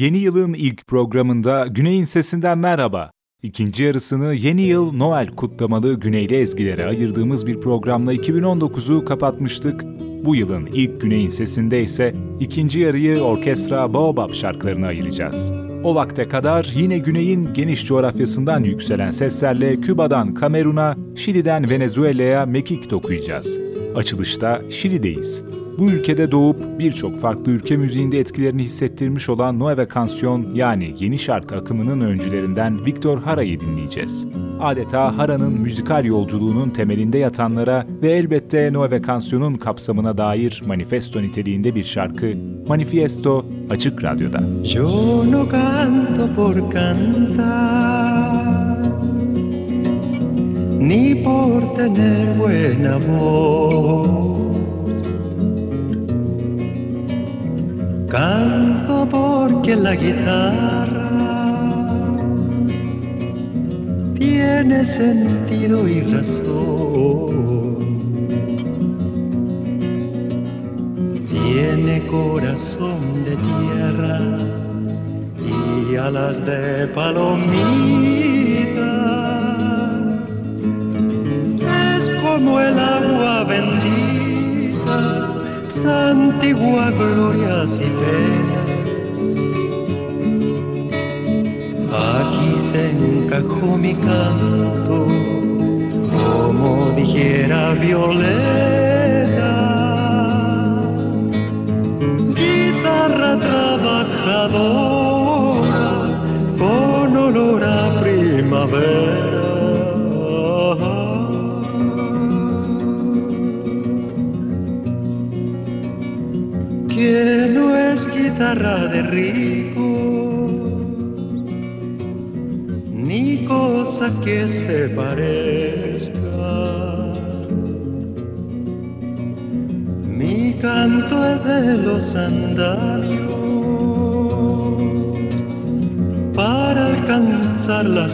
Yeni yılın ilk programında Güney'in sesinden merhaba. İkinci yarısını yeni yıl Noel kutlamalı Güneyli ezgilere ayırdığımız bir programla 2019'u kapatmıştık. Bu yılın ilk Güney'in sesinde ise ikinci yarıyı orkestra Baobab şarkılarına ayıracağız. O vakte kadar yine Güney'in geniş coğrafyasından yükselen seslerle Küba'dan Kamerun'a, Şili'den Venezuela'ya mekik dokuyacağız. Açılışta Şili'deyiz. Bu ülkede doğup birçok farklı ülke müziğinde etkilerini hissettirmiş olan Nueva Canción yani yeni şarkı akımının öncülerinden Victor Hara'yı dinleyeceğiz. Adeta Hara'nın müzikal yolculuğunun temelinde yatanlara ve elbette Nueva Canción'un kapsamına dair manifesto niteliğinde bir şarkı Manifiesto Açık Radyo'da. Yo no canto por cantar Ni por tener buena voz Canto porque la guitarra tiene sentido y razón. Tiene corazón de tierra y alas de palomita. Es como el agua bendita antigua glorias y penas. Aquí se encajó mi canto, como dijera Violeta.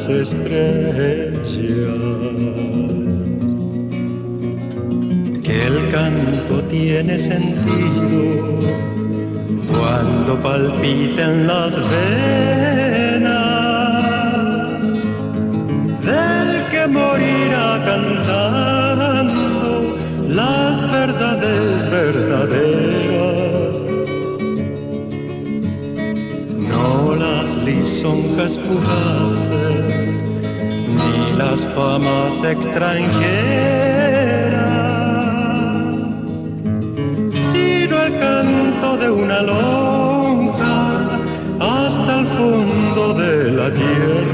Las estrellas. Que el canto tiene sentido cuando palpiten las venas lisonjas fugaces ni las famas extranjeras canto de una lonja hasta el fondo de la tierra.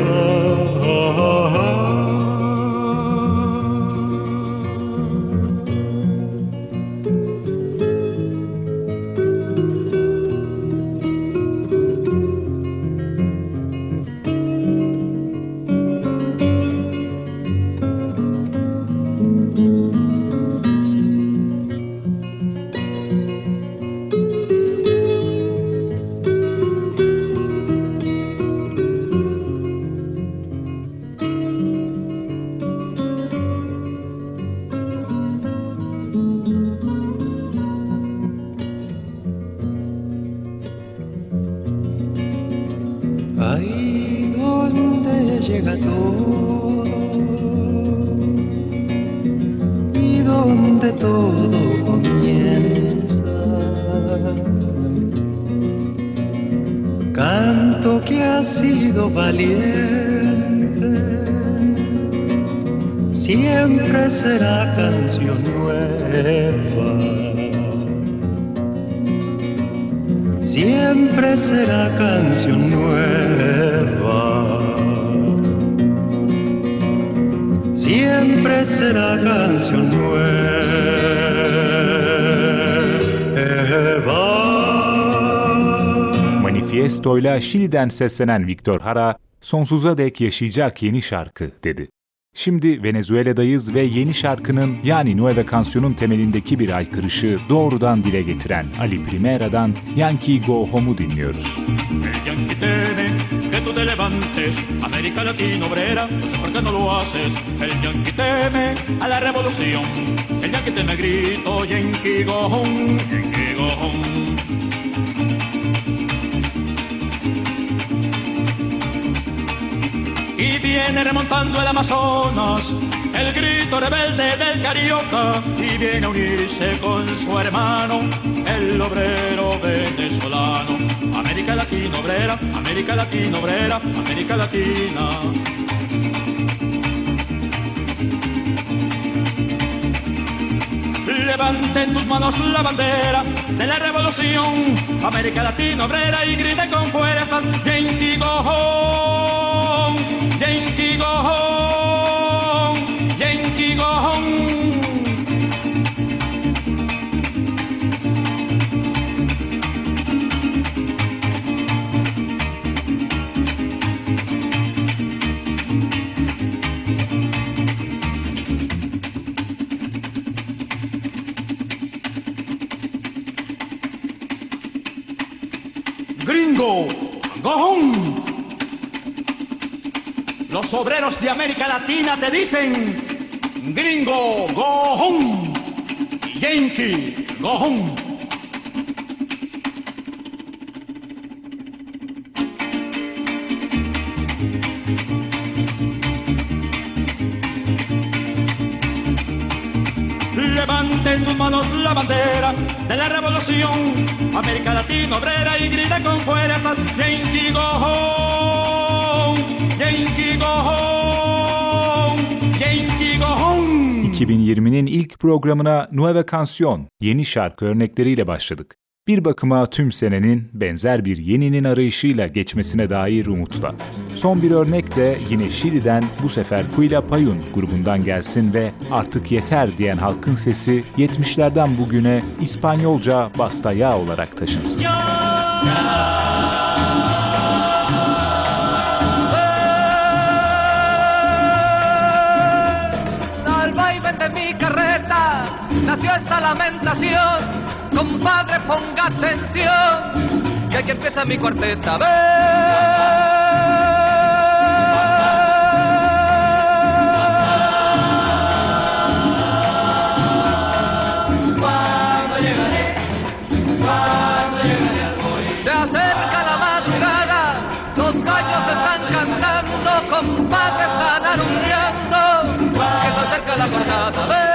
Manifiestoyla Şili'den seslenen Victor Hara, sonsuza dek yaşayacak yeni şarkı dedi. Şimdi Venezuela'dayız ve yeni şarkının yani Nueva Canción'un temelindeki bir aykırışı doğrudan dile getiren Ali Primera'dan Yankee Go Home'u dinliyoruz. levantes, América Latina obrera, ¿por qué no lo haces? El yankee teme a la revolución, el yankee teme grito, Yankee go home, Yankee go viene remontando el Amazonas, el grito rebelde del carioca, y viene a unirse con su hermano, el obrero venezolano. América Latina obrera, América Latina obrera, América Latina. Levante en tus manos la bandera de la revolución, América Latina obrera y grite con fuerza, Yankee go obreros de América Latina te dicen, gringo, go home. Yankee, go home. Levante en tus manos la bandera de la revolución, América Latina obrera y grita con fuerza, Yankee go home, 2020'nin ilk programına Nueva Canción, yeni şarkı örnekleriyle başladık. Bir bakıma tüm senenin benzer bir yeninin arayışıyla geçmesine dair umutla. Son bir örnek de yine Şili'den bu sefer Kuila Payun grubundan gelsin ve artık yeter diyen halkın sesi 70'lerden bugüne İspanyolca Basta Ya olarak taşınsın. Al Compadre, ponga atención, que aquí empieza mi cuarteta. ¿Ve? Cuando llegue, cuando llegue, se acerca la madrugada, los cachos están cantando. Compadre, están anunciando que se acerca la cornata.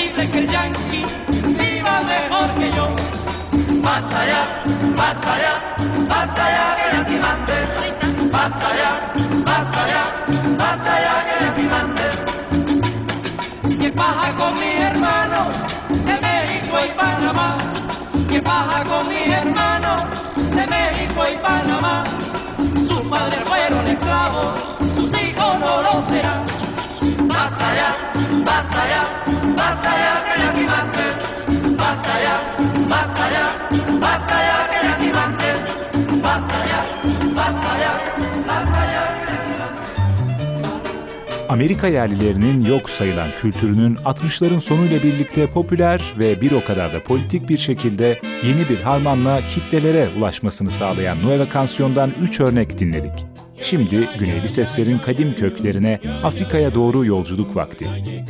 Posible que el yanqui viva mejor que yo? Basta ya, basta ya, basta ya que ya aquí manden. Basta ya, basta ya, basta ya que ya aquí manden. ¿Qué pasa con mi hermano de México y Panamá? ¿Qué pasa con mi hermano de México y Panamá? Sus padres fueron esclavos, sus hijos no lo serán. Basta ya, basta que ya aquí manden. Basta ya, basta que ya aquí manden. Basta ya, basta. Amerika yerlilerinin yok sayılan kültürünün 60'ların sonuyla birlikte popüler ve bir o kadar da politik bir şekilde yeni bir harmanla kitlelere ulaşmasını sağlayan Nueva Canción'dan 3 örnek dinledik. Şimdi Güneyli Sesler'in kadim köklerine Afrika'ya doğru yolculuk vakti.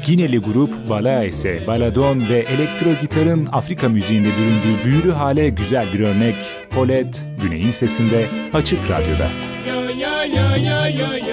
Gineli grup Balaese, Baladon ve elektro gitarın Afrika müziğinde büründüğü büyülü hale güzel bir örnek. Polet, Güney'in sesinde Açık Radyo'da. Yo, yo, yo, yo, yo, yo, yo,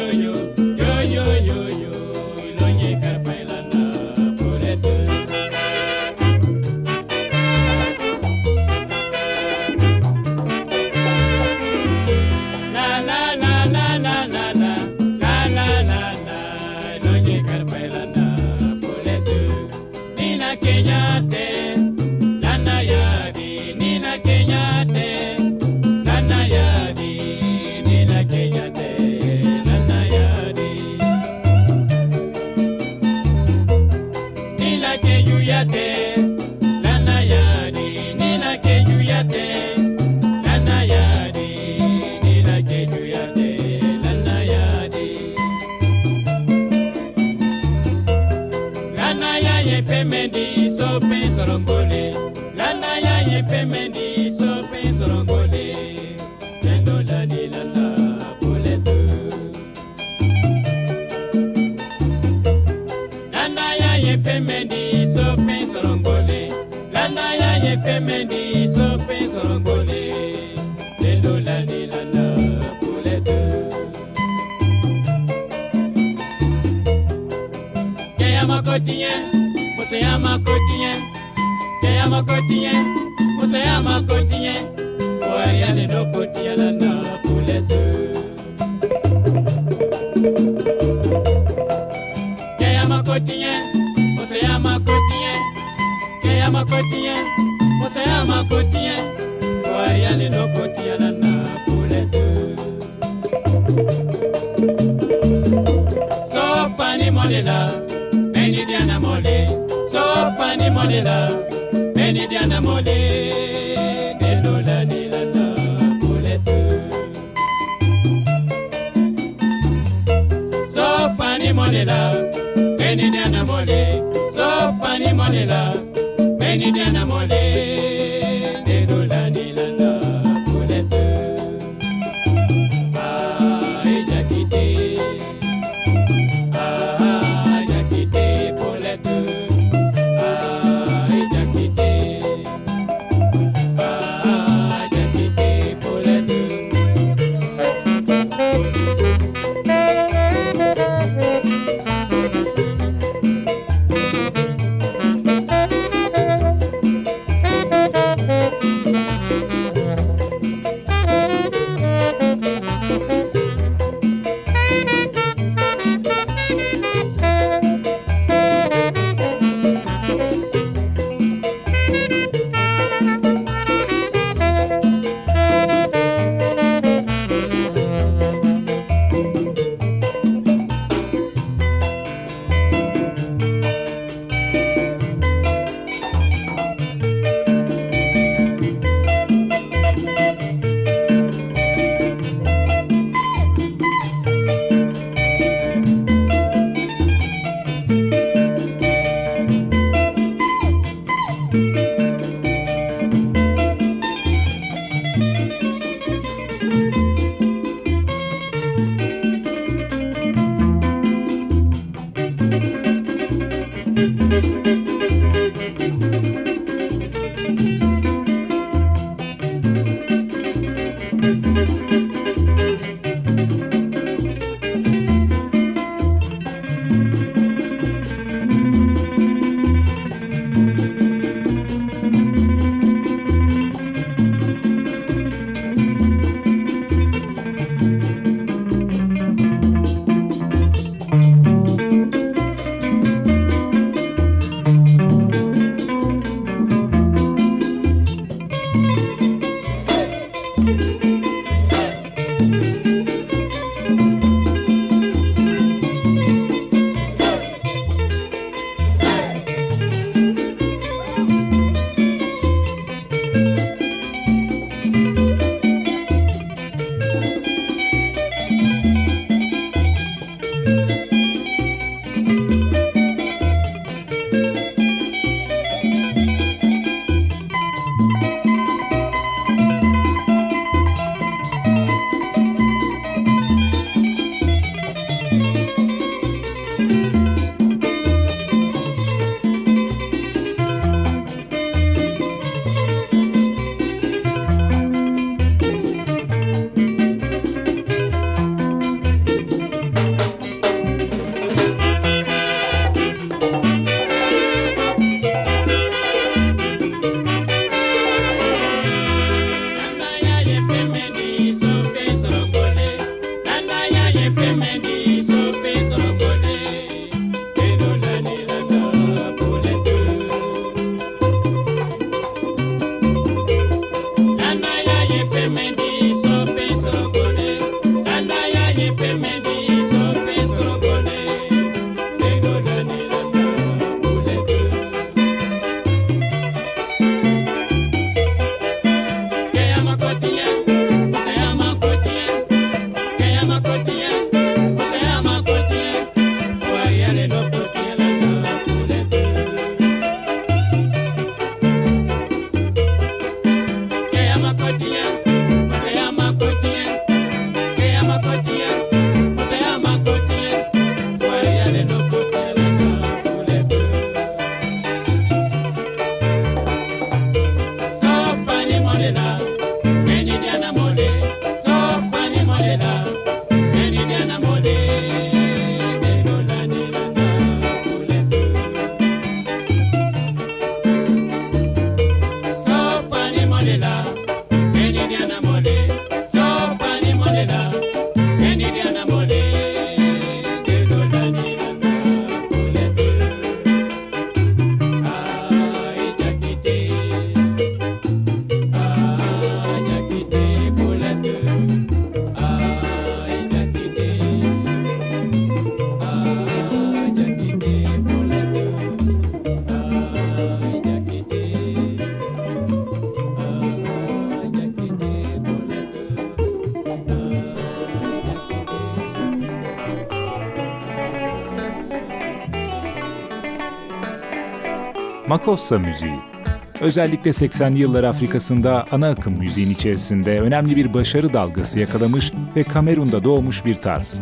Musayama Kotien, Tayama Kotien, Musayama Kotien, Oyane no Kotialana Poulette. Tayama Kotien, Musayama Kotien, Tayama Kotien, Musayama Kotien, Oyane no Kotialana Poulette. So funny money love. molela beni diana mole delola nilana kulete zofani molela beni diana mole zofani molela Makossa müziği. Özellikle 80'li yıllar Afrika'sında ana akım müziğin içerisinde önemli bir başarı dalgası yakalamış ve Kamerun'da doğmuş bir tarz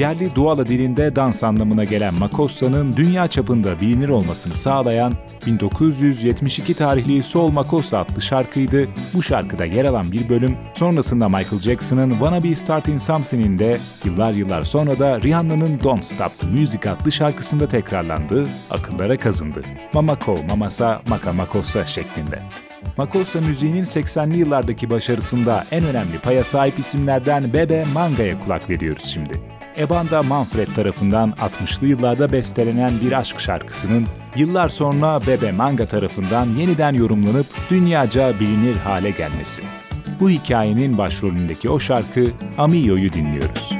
yerli Duala dilinde dans anlamına gelen Makossa'nın dünya çapında bilinir olmasını sağlayan 1972 tarihli Soul Makossa adlı şarkıydı. Bu şarkıda yer alan bir bölüm sonrasında Michael Jackson'ın Wanna Be Starting Something'in de yıllar yıllar sonra da Rihanna'nın Don't Stop the Music adlı şarkısında tekrarlandı, akıllara kazındı. Mamako, Mamasa, Maka Makossa şeklinde. Makossa müziğinin 80'li yıllardaki başarısında en önemli paya sahip isimlerden Bebe Manga'ya kulak veriyoruz şimdi. Ebanda Manfred tarafından 60'lı yıllarda bestelenen bir aşk şarkısının yıllar sonra Bebe Manga tarafından yeniden yorumlanıp dünyaca bilinir hale gelmesi. Bu hikayenin başrolündeki o şarkı Amiyo'yu dinliyoruz.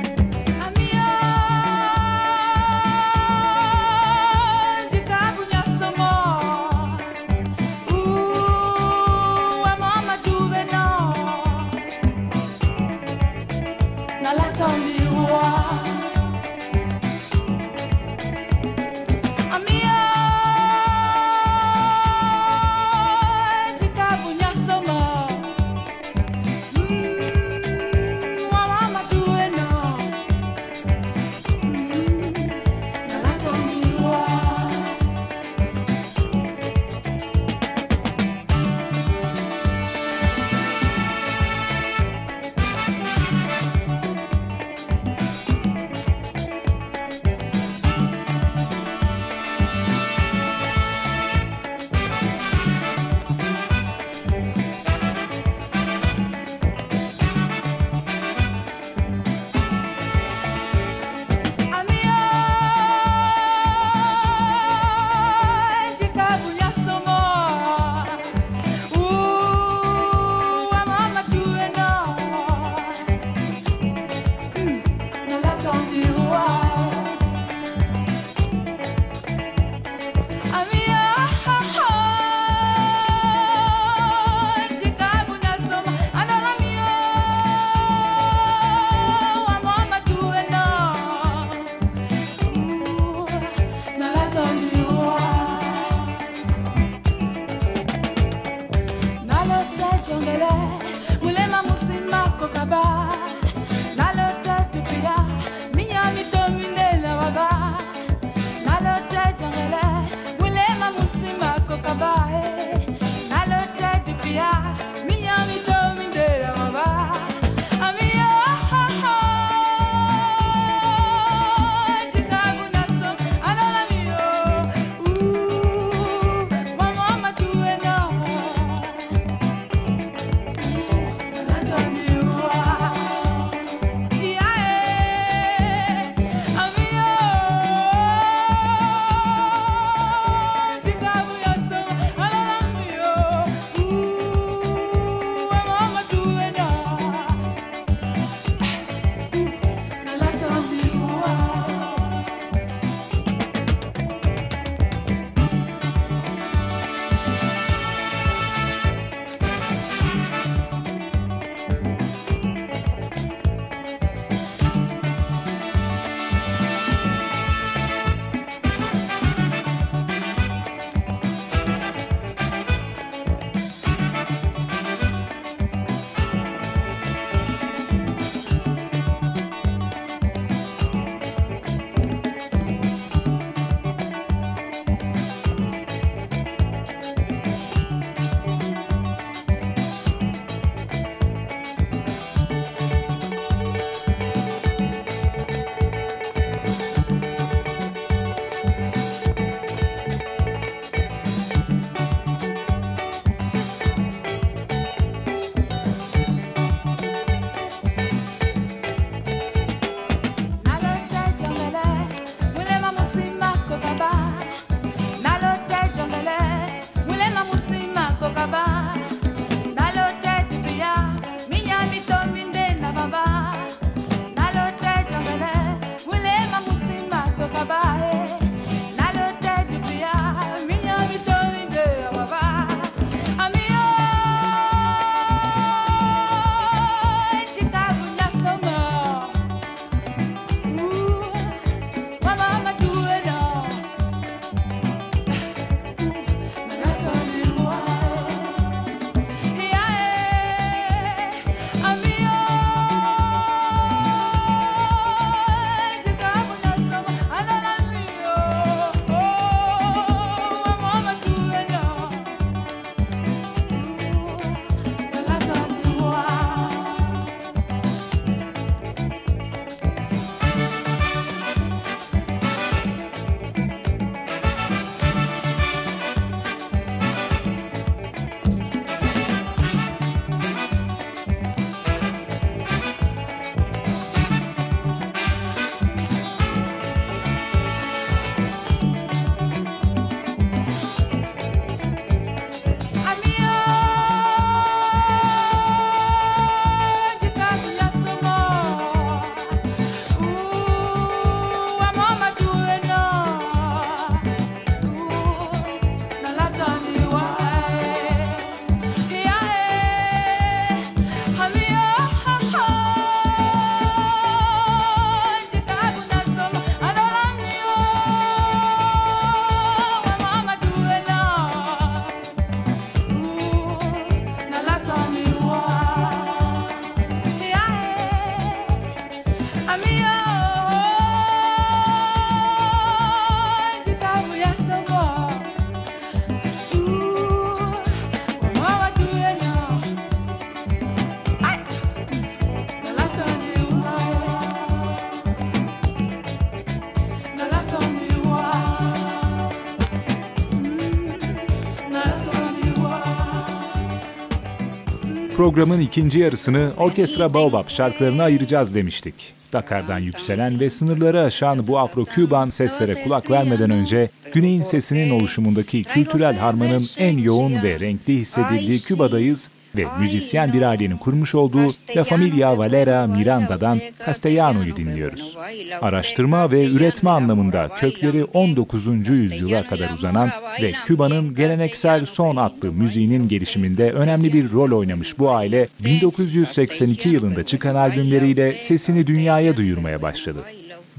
Programın ikinci yarısını orkestra Baobab şarkılarına ayıracağız demiştik. Dakar'dan yükselen ve sınırları aşan bu Afro-Küban seslere kulak vermeden önce Güney'in sesinin oluşumundaki kültürel harmanın en yoğun ve renkli hissedildiği Küba'dayız ve müzisyen bir ailenin kurmuş olduğu La Familia Valera Miranda'dan Castellano'yu dinliyoruz. Araştırma ve üretme anlamında kökleri 19. yüzyıla kadar uzanan ve Küba'nın geleneksel son adlı müziğinin gelişiminde önemli bir rol oynamış bu aile 1982 yılında çıkan albümleriyle sesini dünyaya duyurmaya başladı.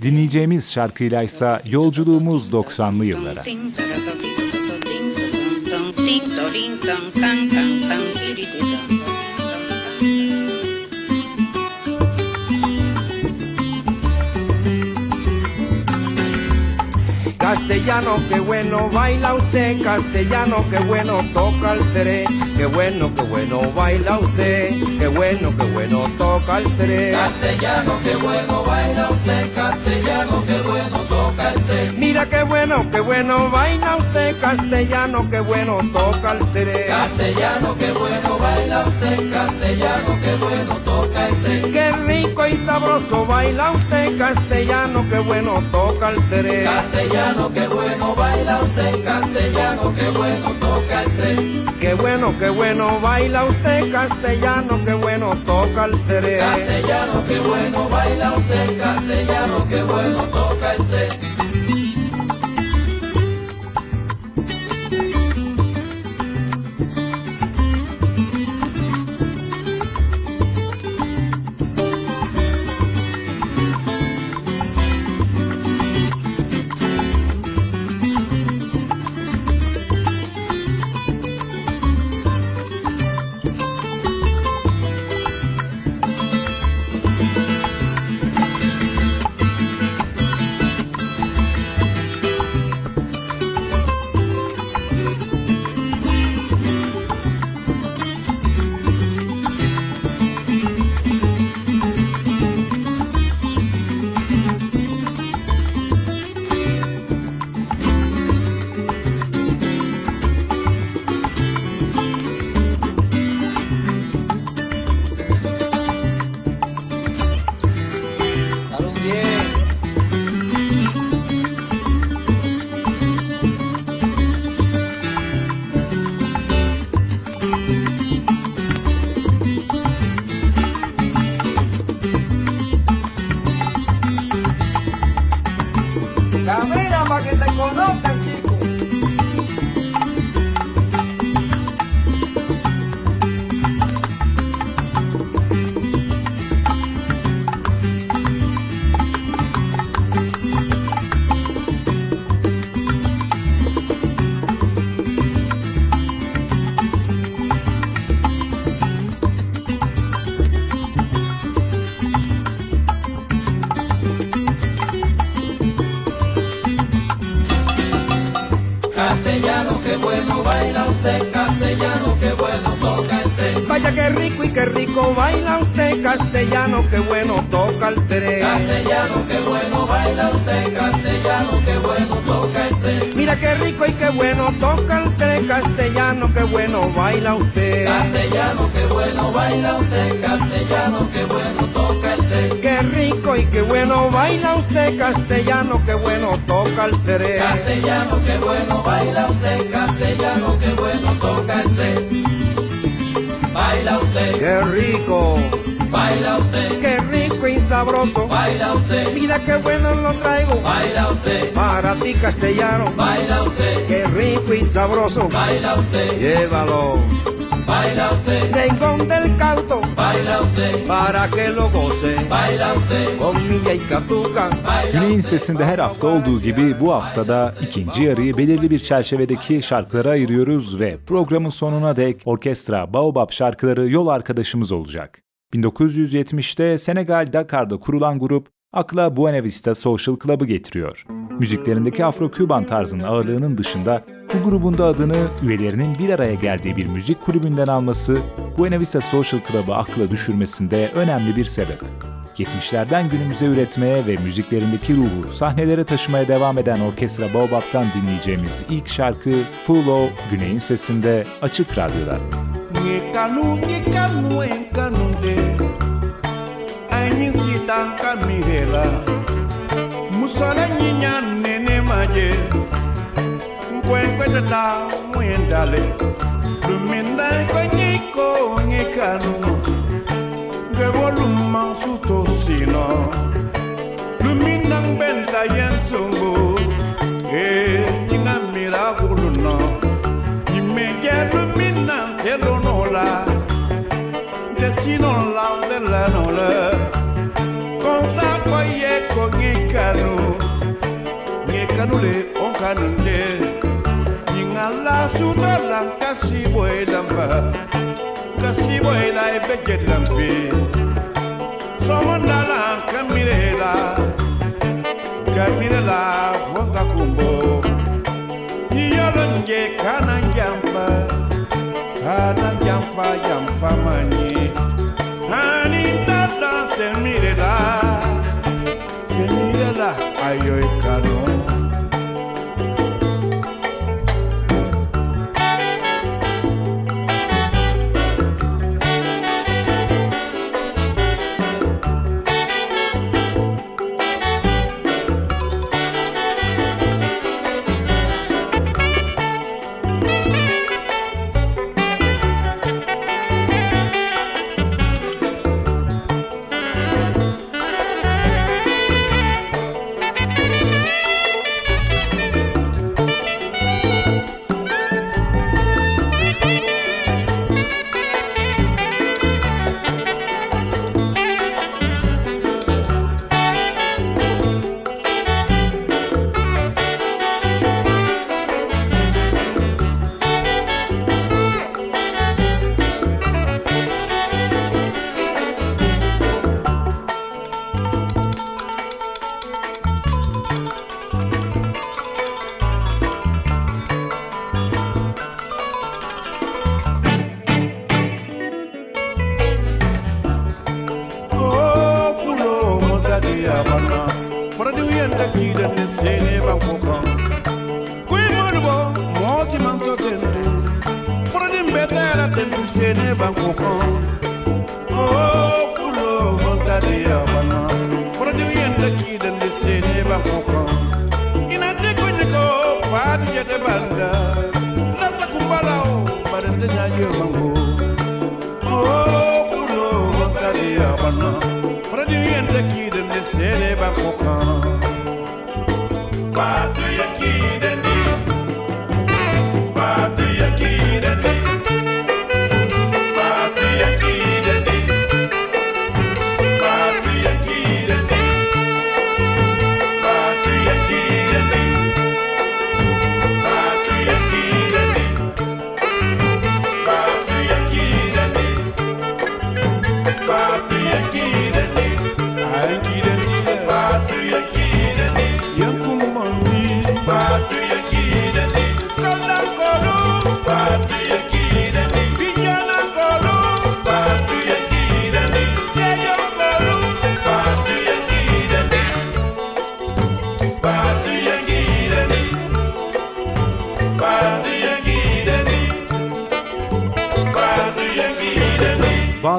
Dinleyeceğimiz şarkıyla ise yolculuğumuz 90'lı yıllara. Ding, dong, ding, dong, dong dong dong, dee, dee, dong. Castellano, qué bueno baila usted, castellano, qué bueno toca el tres, qué bueno, qué bueno baila usted, qué bueno, qué bueno toca el tres. Castellano, qué bueno baila usted, castellano, qué bueno toca el tres. Mira qué bueno, qué bueno baila usted, castellano, qué bueno toca el tres. Castellano, qué bueno baila usted, castellano, qué bueno toca el tres. Qué rico y sabroso baila usted, castellano, qué bueno toca el tres. Castellano, qué bueno baila usted, castellano, qué bueno toca el tres. Qué bueno, qué bueno baila usted, castellano, qué bueno toca el tres. Castellano, qué bueno baila usted, castellano, qué bueno toca el tres. Bueno baila usted. Castellano, qué bueno baila usted, castellano, qué bueno toca el tres. Qué rico y qué bueno baila usted, castellano, qué bueno toca el tres. Castellano, qué bueno baila usted, castellano, qué bueno toca el tres. Baila usted, Qué rico, baila usted, qué rico y sabroso. baila usted, Mira qué bueno lo traigo baila usted, para ti, castellano. baila usted, sabroso. baila usted, Llévalo, baila usted, Rengón del cauto, baila usted, para que lo goce. baila usted, Con milla y catuca. Güney'in sesinde her hafta olduğu gibi bu haftada ikinci yarıyı belirli bir çerçevedeki şarkılara ayırıyoruz ve programın sonuna dek orkestra Baobab şarkıları yol arkadaşımız olacak. 1970'te Senegal Dakar'da kurulan grup akla Buena Vista Social Club'ı getiriyor. Müziklerindeki Afro-Küban tarzının ağırlığının dışında bu grubun da adını üyelerinin bir araya geldiği bir müzik kulübünden alması Buena Vista Social Club'ı akla düşürmesinde önemli bir sebep. 70'lerden günümüze üretmeye ve müziklerindeki ruhu sahnelere taşımaya devam eden Orkestra Baobab'tan dinleyeceğimiz ilk şarkı Full O, Güney'in sesinde Açık Radyo'da. Musala kwenkwe tata muyendale luminda kwenyiko ngikanuma ngeboluma sutosino luminda ngbenta yensongo e nyinga mirakulono nyimeke luminda ntelonola ntesinola ntelanole konsa koye ko ngikanu ngikanu le onkanunde suta la kasi boy lamba Kasi boy la ebe lampi Somondala kamirela Kamirela wanga kumbo Yiyolo nje kana jampa Kana jampa jampa mani Hani tata semirela Semirela ayoy ṣe ní bàǹkù kan.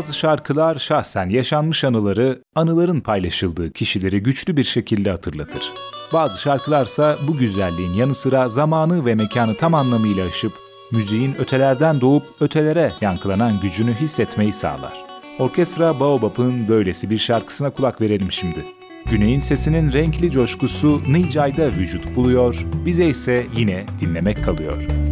Bazı şarkılar şahsen yaşanmış anıları, anıların paylaşıldığı kişileri güçlü bir şekilde hatırlatır. Bazı şarkılarsa bu güzelliğin yanı sıra zamanı ve mekanı tam anlamıyla aşıp, müziğin ötelerden doğup ötelere yankılanan gücünü hissetmeyi sağlar. Orkestra Baobab'ın böylesi bir şarkısına kulak verelim şimdi. Güney'in sesinin renkli coşkusu Nicay'da vücut buluyor, bize ise yine dinlemek kalıyor.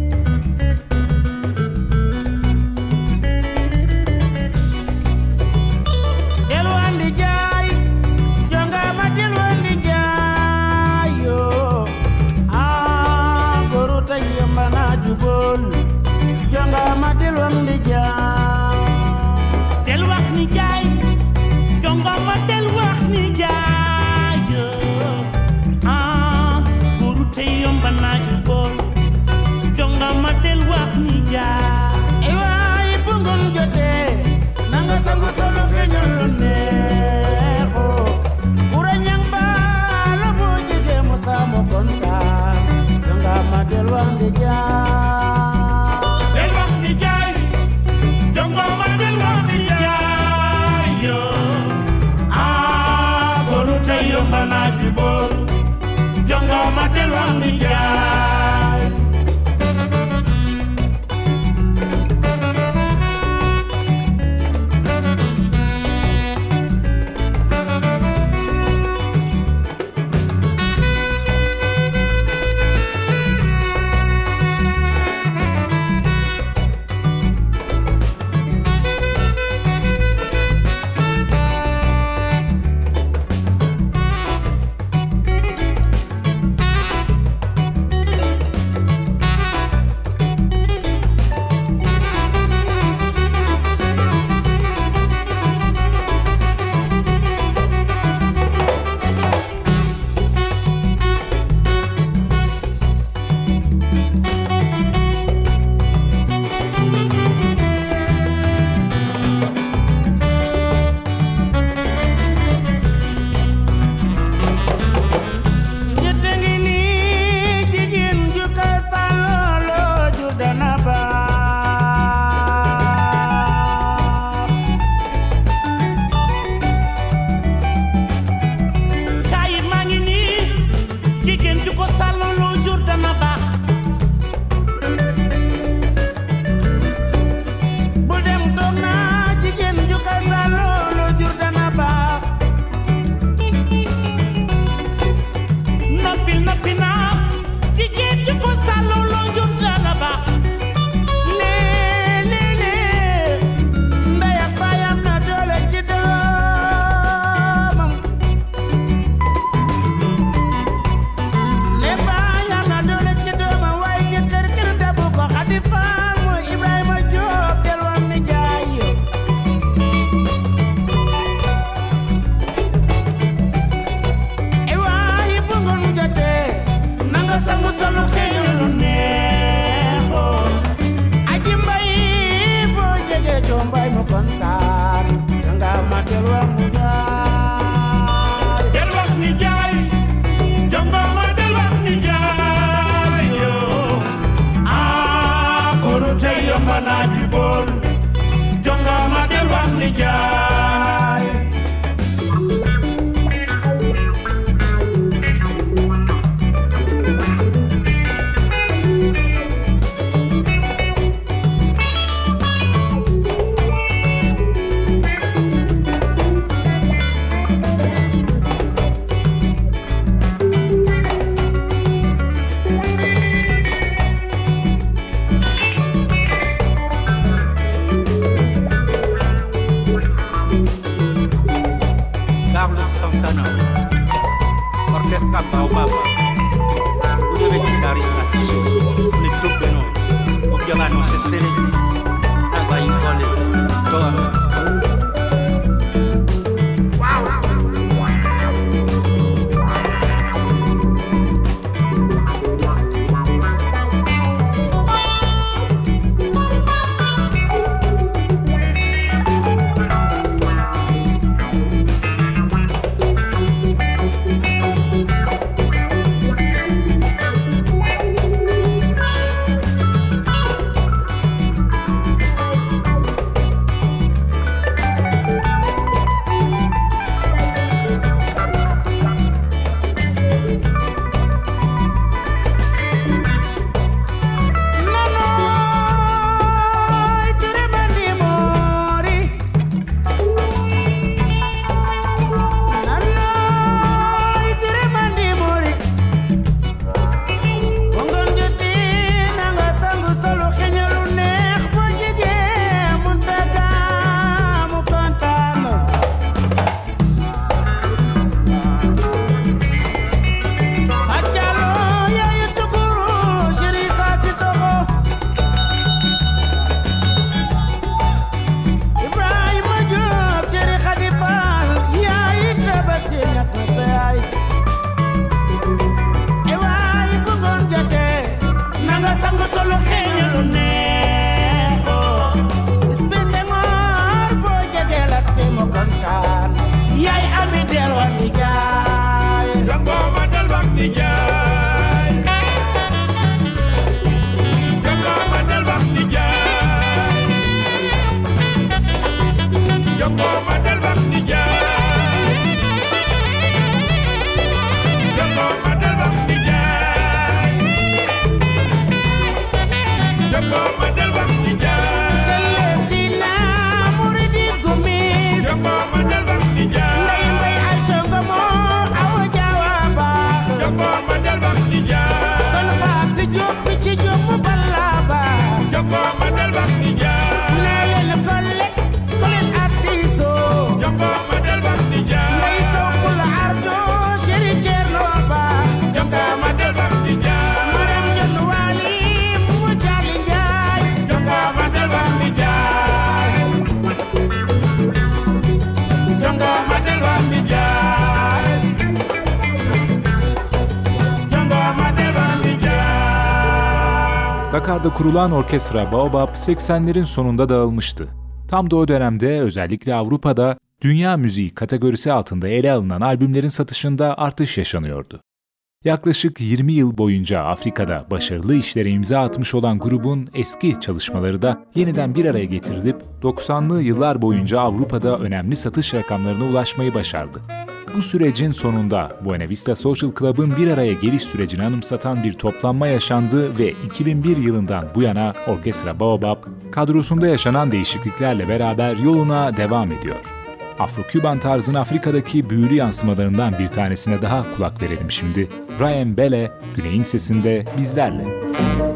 na jubóol jongama del wax ni jaar. Dakar'da kurulan orkestra Baobab 80'lerin sonunda dağılmıştı. Tam da o dönemde özellikle Avrupa'da dünya müziği kategorisi altında ele alınan albümlerin satışında artış yaşanıyordu. Yaklaşık 20 yıl boyunca Afrika'da başarılı işlere imza atmış olan grubun eski çalışmaları da yeniden bir araya getirilip 90'lı yıllar boyunca Avrupa'da önemli satış rakamlarına ulaşmayı başardı. Bu sürecin sonunda Buena Vista Social Club'ın bir araya geliş sürecini anımsatan bir toplanma yaşandı ve 2001 yılından bu yana Orkestra Baobab kadrosunda yaşanan değişikliklerle beraber yoluna devam ediyor. Afro-Küban tarzın Afrika'daki büyülü yansımalarından bir tanesine daha kulak verelim şimdi. Ryan Bele, Güney'in sesinde bizlerle. Yo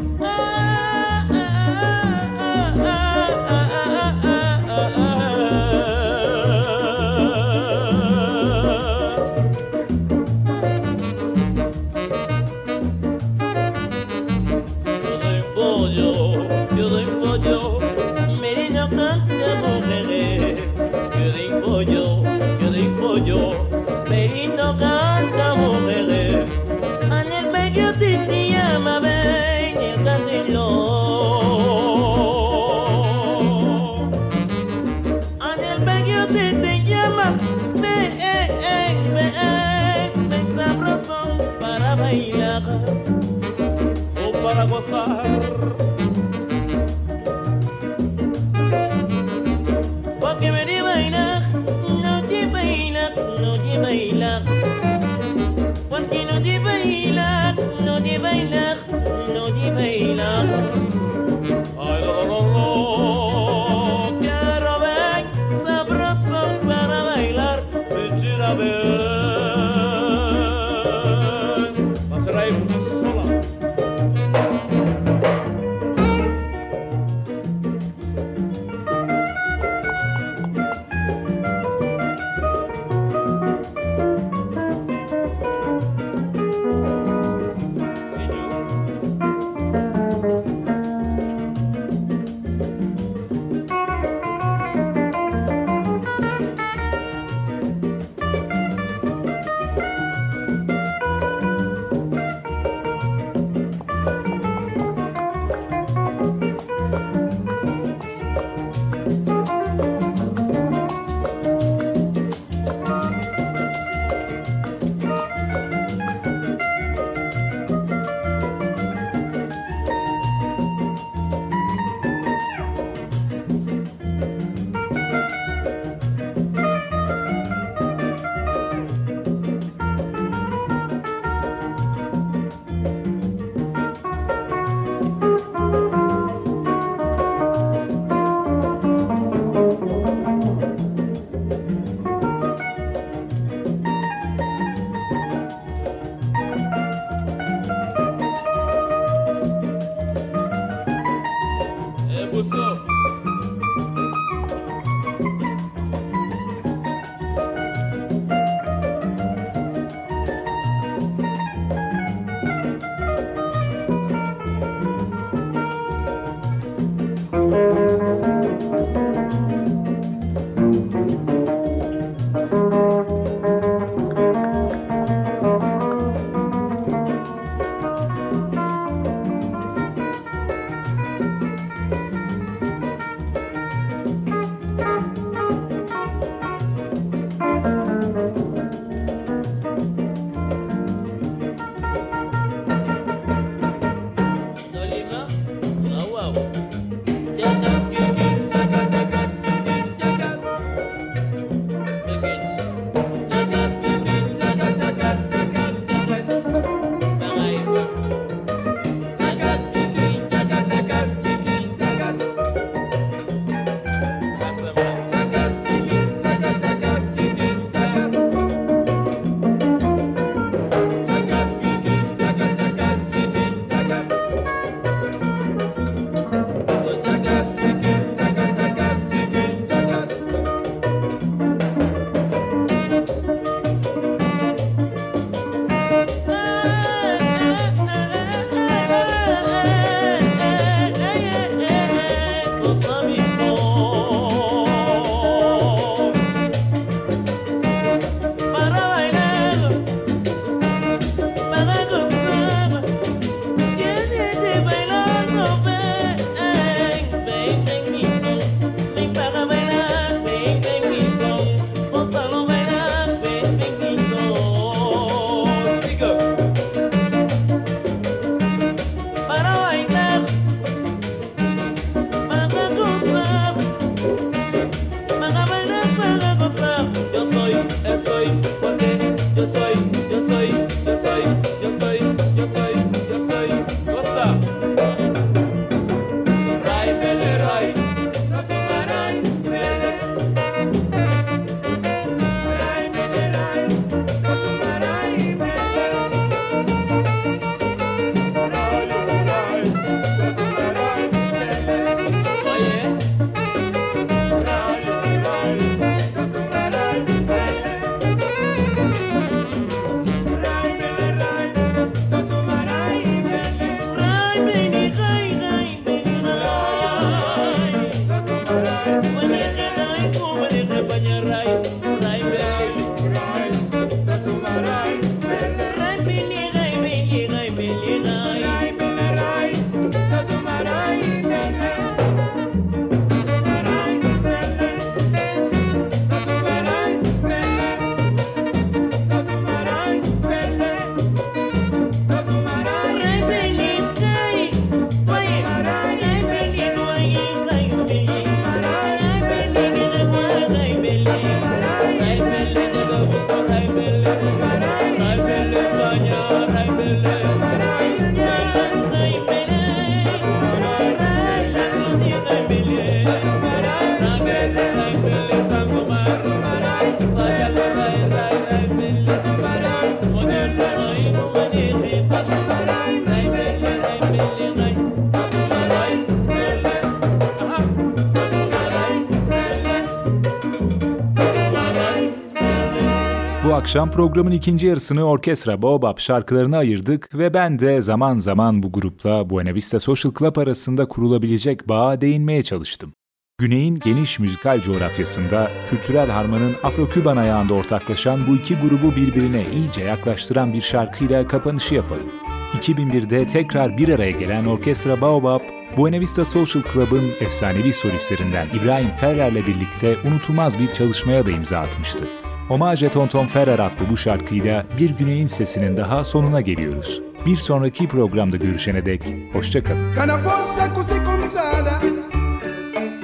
akşam programın ikinci yarısını orkestra Baobab şarkılarına ayırdık ve ben de zaman zaman bu grupla Buena Vista Social Club arasında kurulabilecek bağa değinmeye çalıştım. Güney'in geniş müzikal coğrafyasında kültürel harmanın Afro-Küban ayağında ortaklaşan bu iki grubu birbirine iyice yaklaştıran bir şarkıyla kapanışı yapalım. 2001'de tekrar bir araya gelen Orkestra Baobab, Buena Vista Social Club'ın efsanevi solistlerinden İbrahim Ferrer'le birlikte unutulmaz bir çalışmaya da imza atmıştı. Hommage Tonton Ferrer adlı bu şarkıyla Bir Güney'in sesinin daha sonuna geliyoruz. Bir sonraki programda görüşene dek hoşçakalın. Cada força così consada,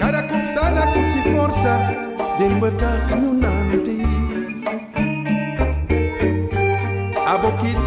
cada consada così forza, d'imbatar nunanti. A bocchi